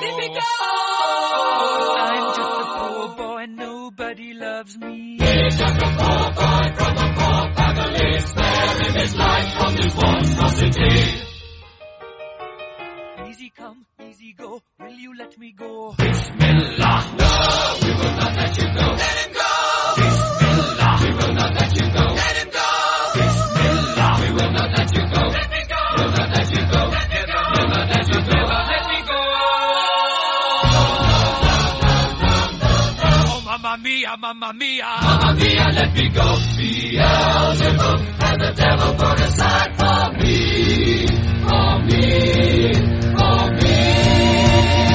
Magnifico! I'm just a poor boy, nobody loves me. He's just a poor boy from a poor family, sparing his life from this monstrosity. Easy come, easy go, will you let me go? Bismillah, no, we will not let you go. Let him go! mia, mamma mia. Mamma mia, let me go. Beelzebub and the devil put aside for me, for me, for me.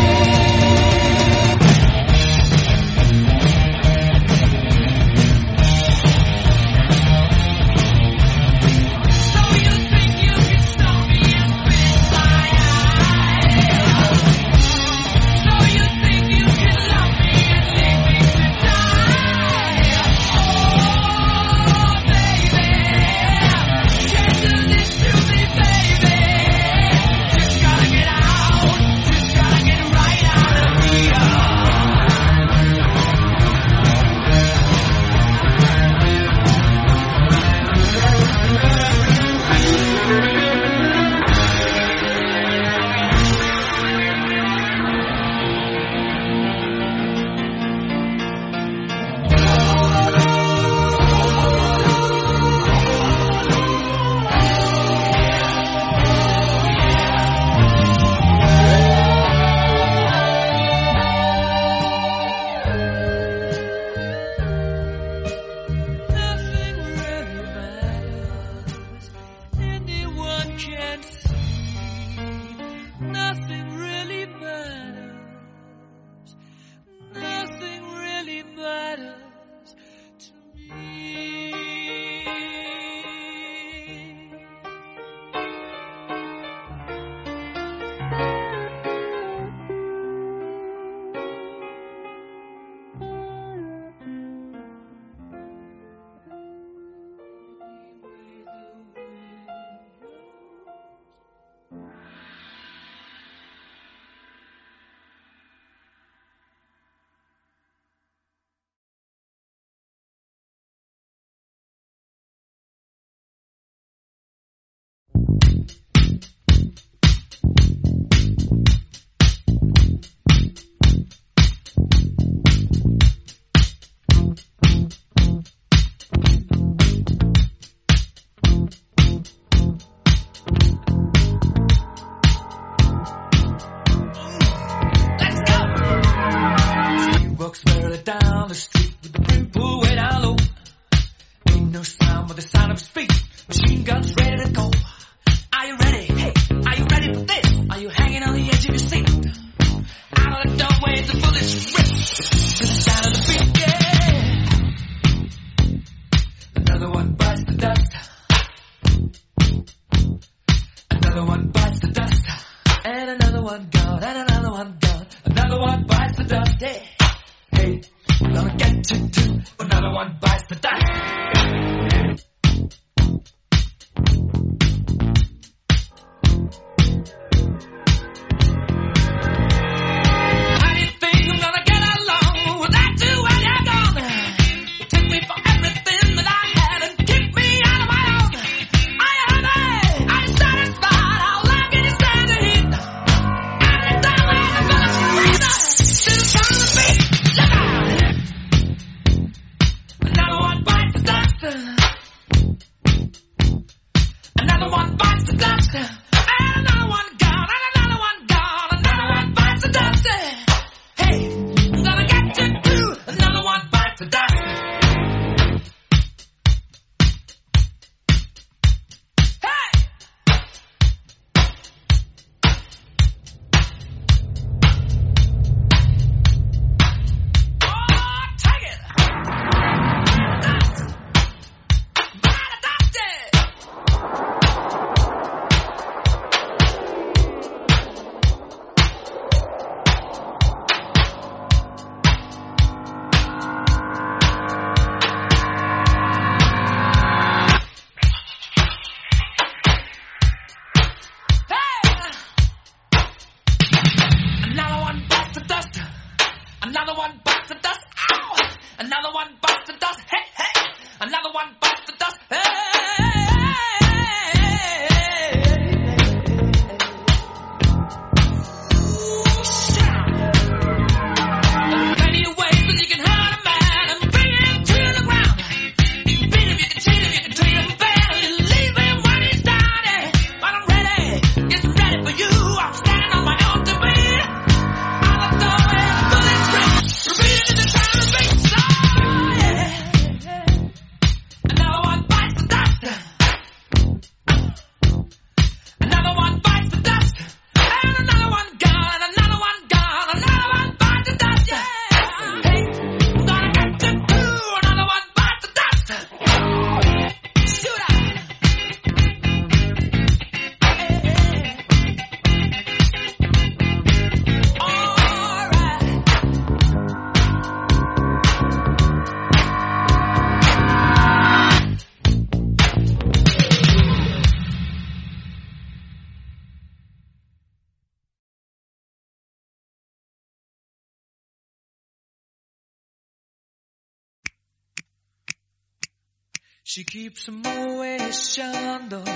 She keeps him always Chandon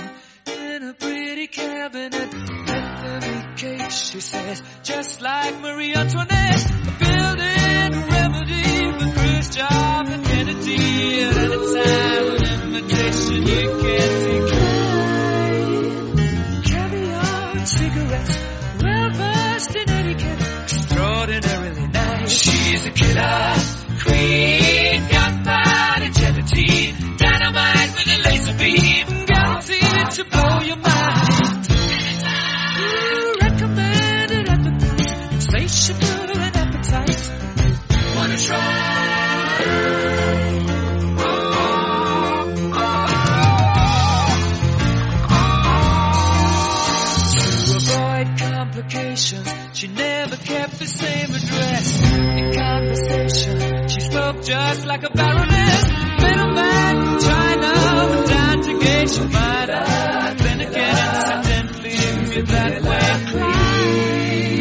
in a pretty cabinet. Anthony cake, she says, just like Marie Antoinette. A building remedy with Khrushchev and Kennedy. At any time, an invitation you can't decline. Caviar and cigarettes, well versed in etiquette, extraordinarily nice. She's a killer queen. kept the same address. In conversation, she spoke just like a baroness. Middleman, China, down to gauge provider. Then again, incidentally, if you're that way.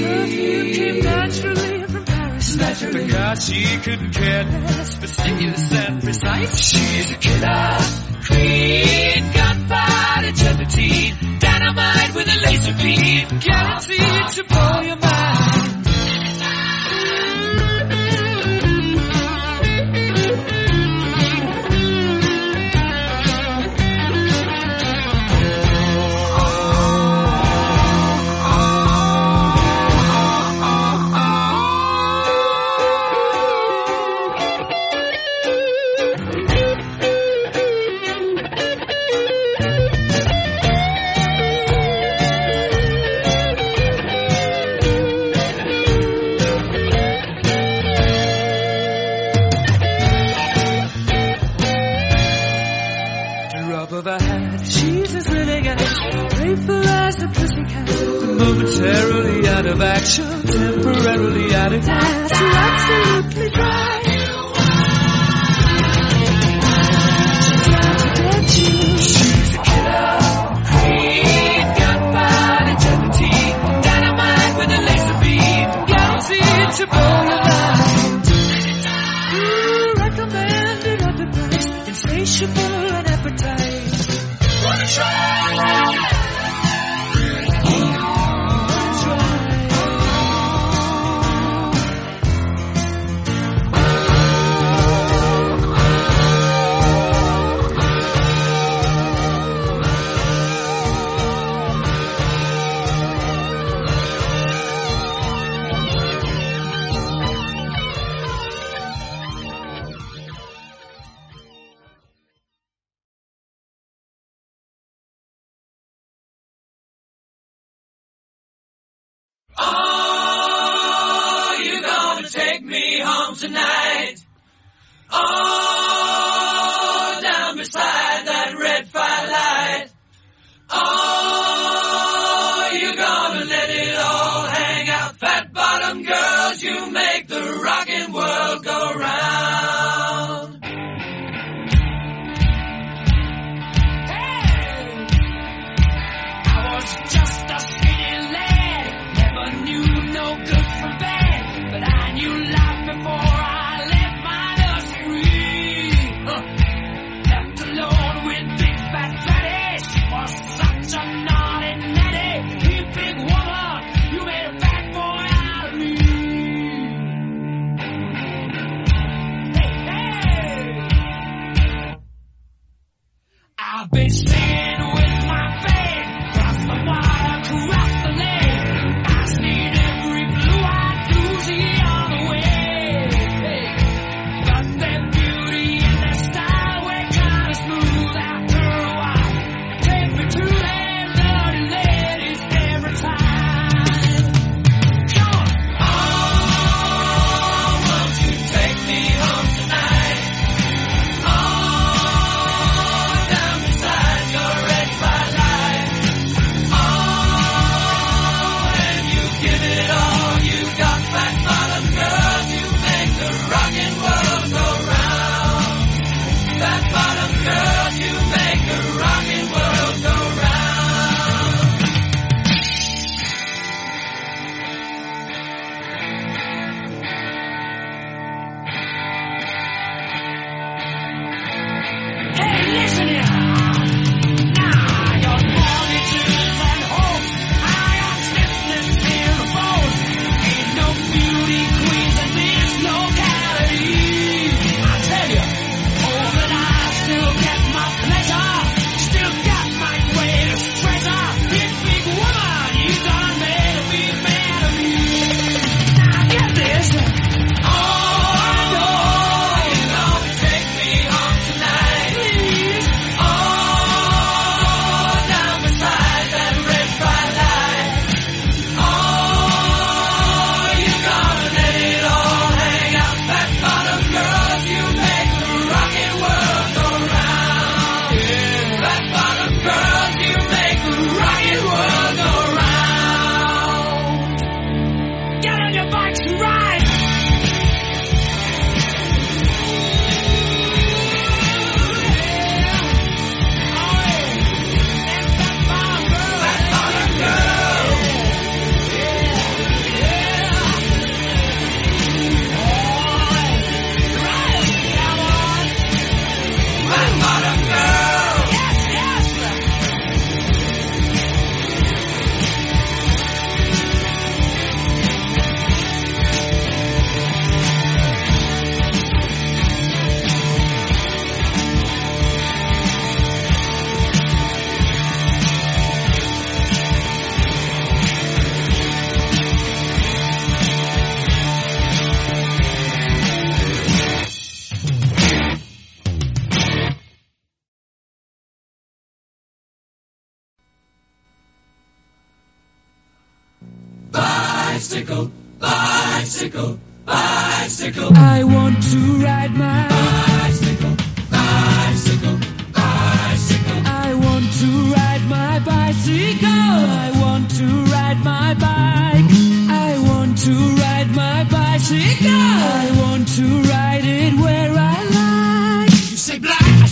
Perfume came naturally from Paris. Naturally. Because she couldn't care less. Fastidious and precise. She's a killer. Queen, gunpowder, gelatine, dynamite with a laser beam. Guaranteed to blow your mind. Temporarily out make the rockin' world go round.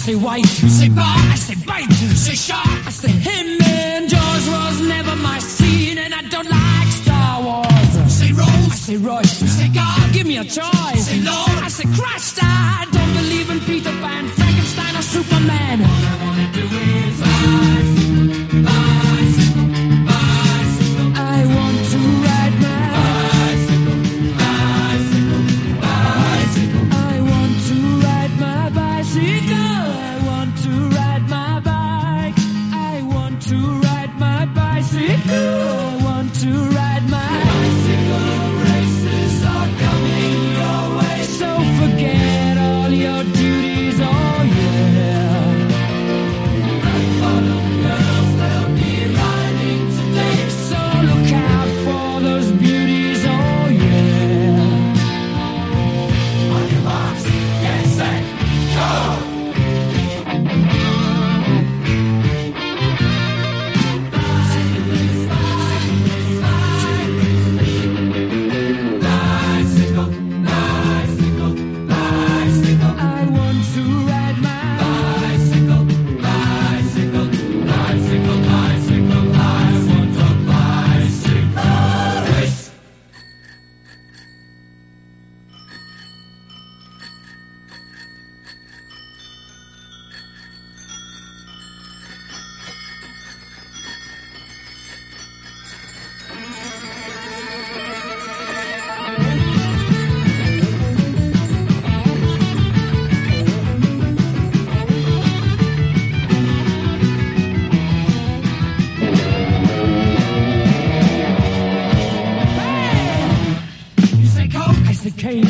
Say white. You say bar. I say bite. You say shark. I say him and Jaws was never my scene, and I don't like Star Wars. Say Rose. I say Royce. Say God. Give me a choice. Say Lord. I say Christ. I don't believe in Peter Pan, Frankenstein, or Superman. All I wanna do is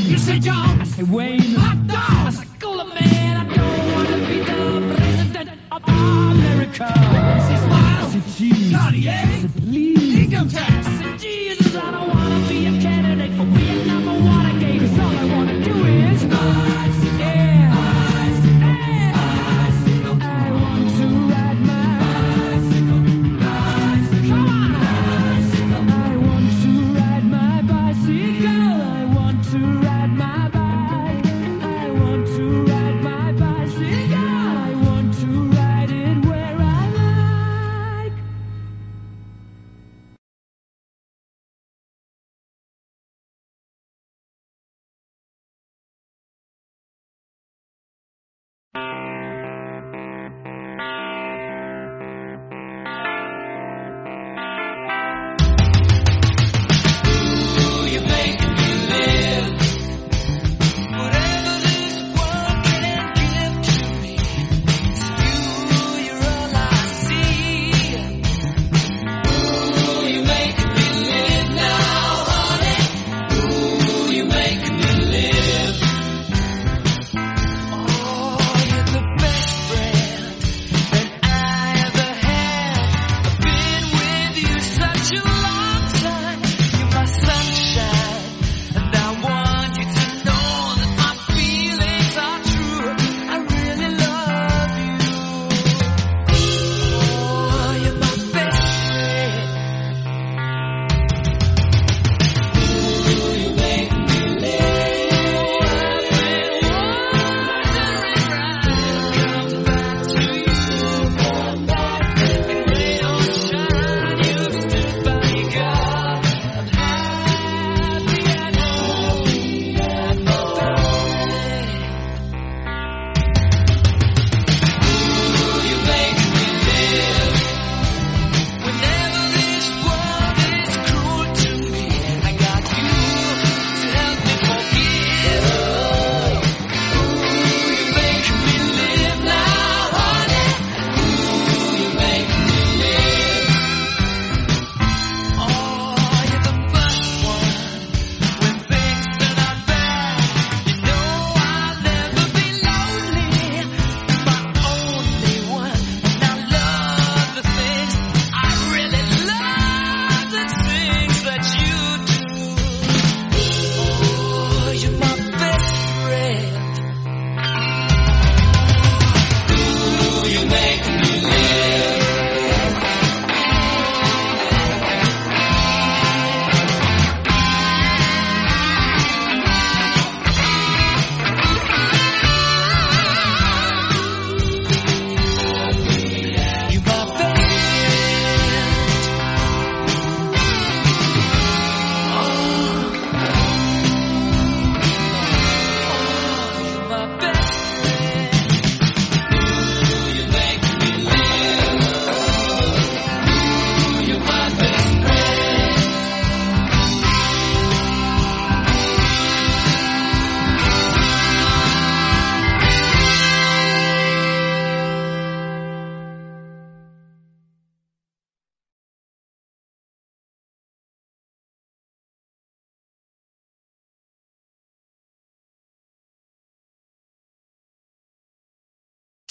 You say John, I say Wayne. Hot dog, I Cooler Man. I don't wanna be the president of America. You say Smile, I say Cheese. Cartier, I say Please. Income tax, I Jesus. I don't wanna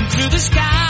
Into through the sky.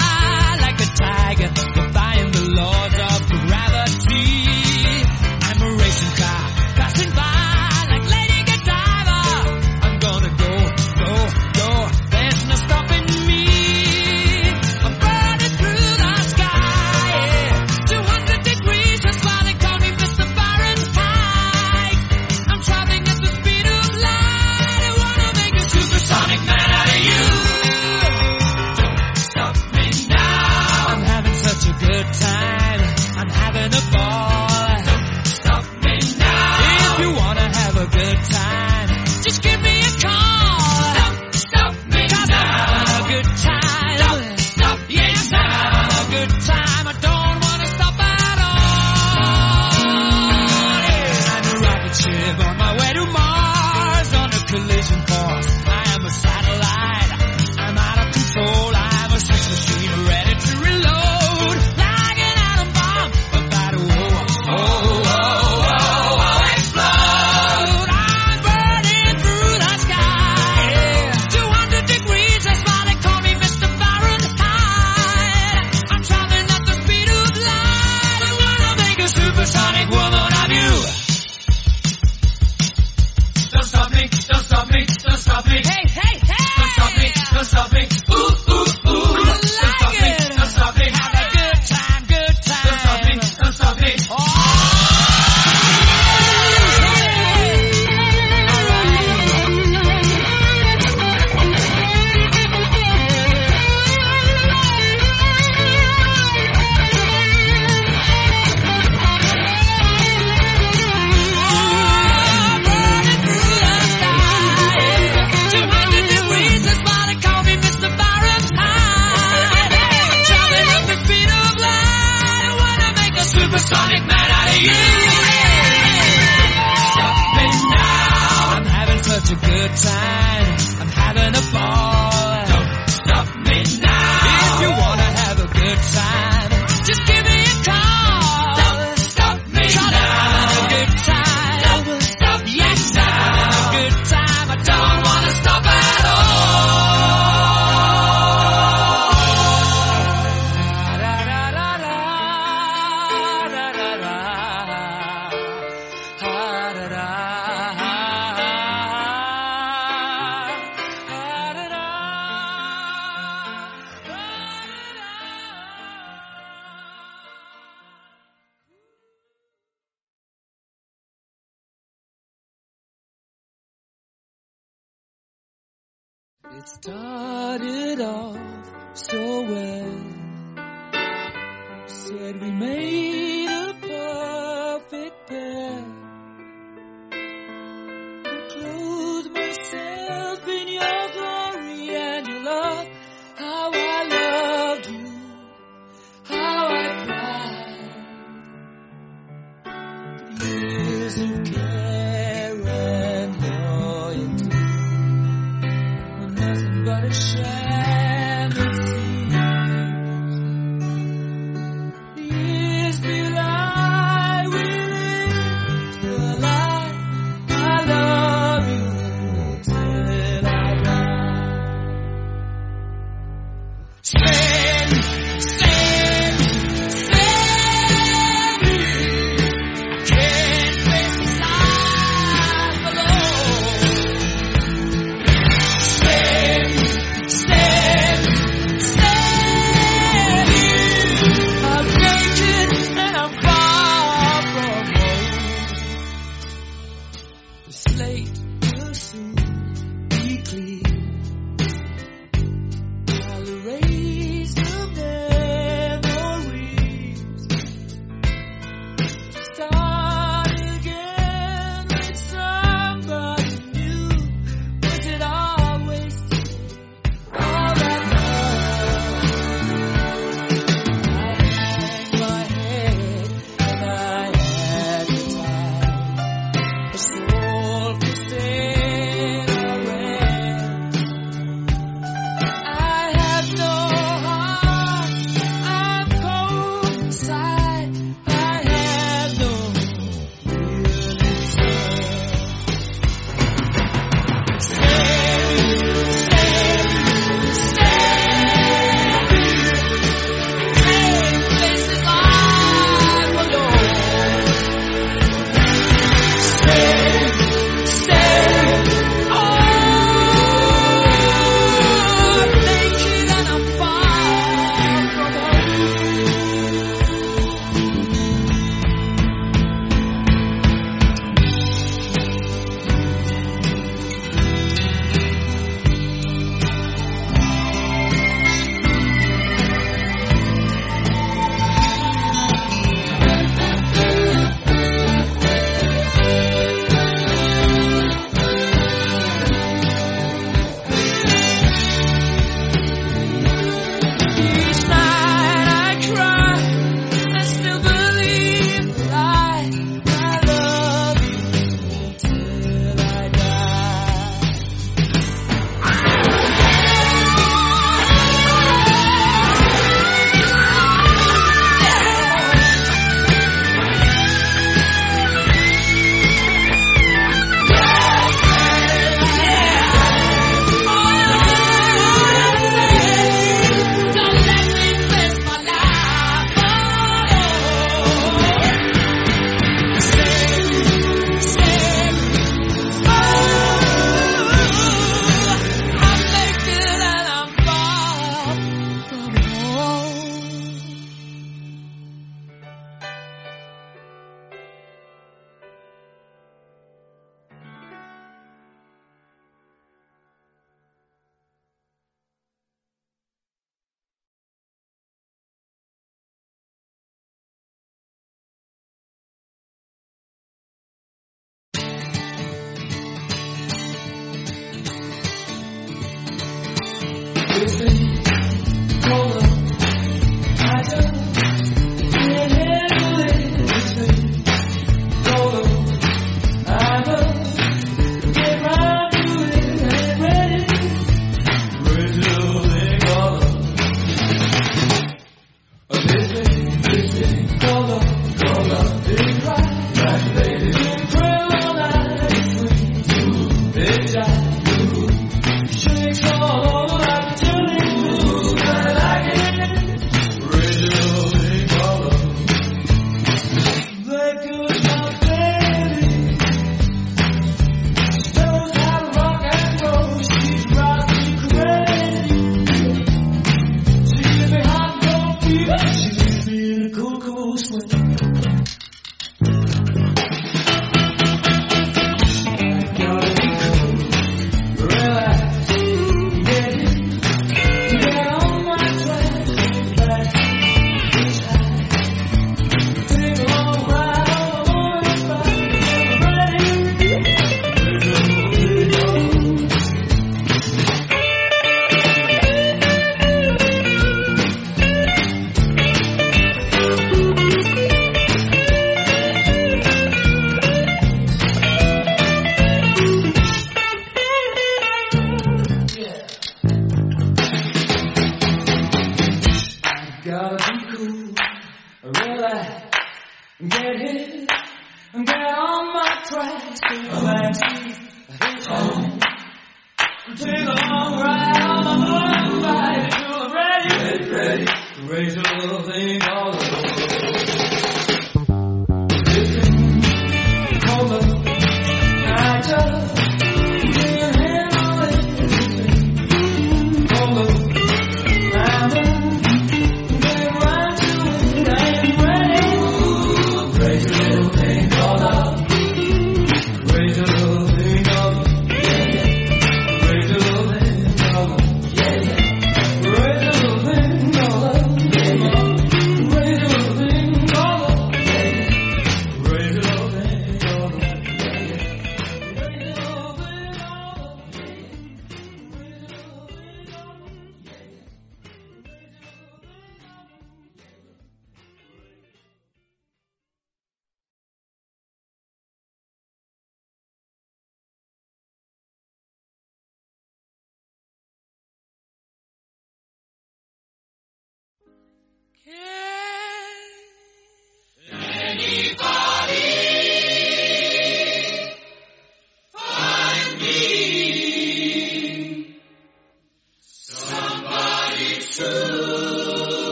tienen.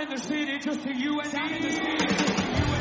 In the city, just to you and me.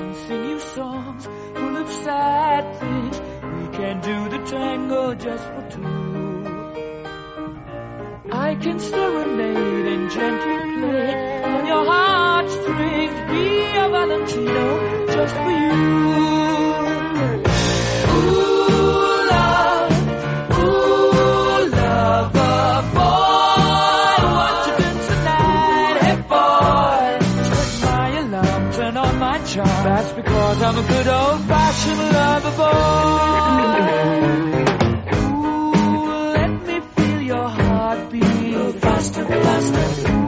and sing you songs full of sad things. We can do the tango just for two. I can serenade and gently play on your heartstrings. Be a Valentino just for you. Cause I'm a good old fashioned lover boy. Ooh, let me feel your heartbeat. Faster, faster.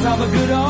Cause all the good old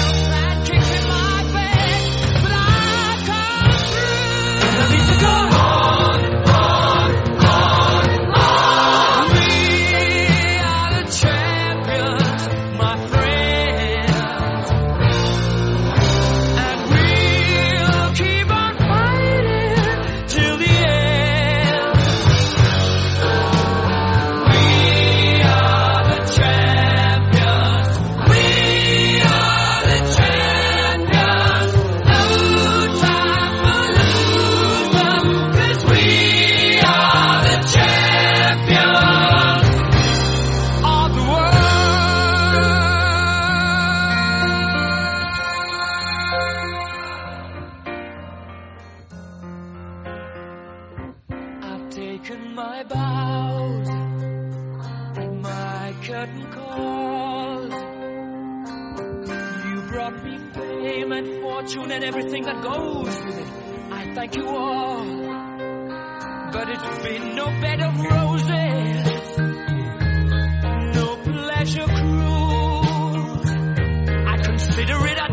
Brought me fame and fortune and everything that goes with it. I thank you all, but it's been no bed of roses, no pleasure cruise. I consider it a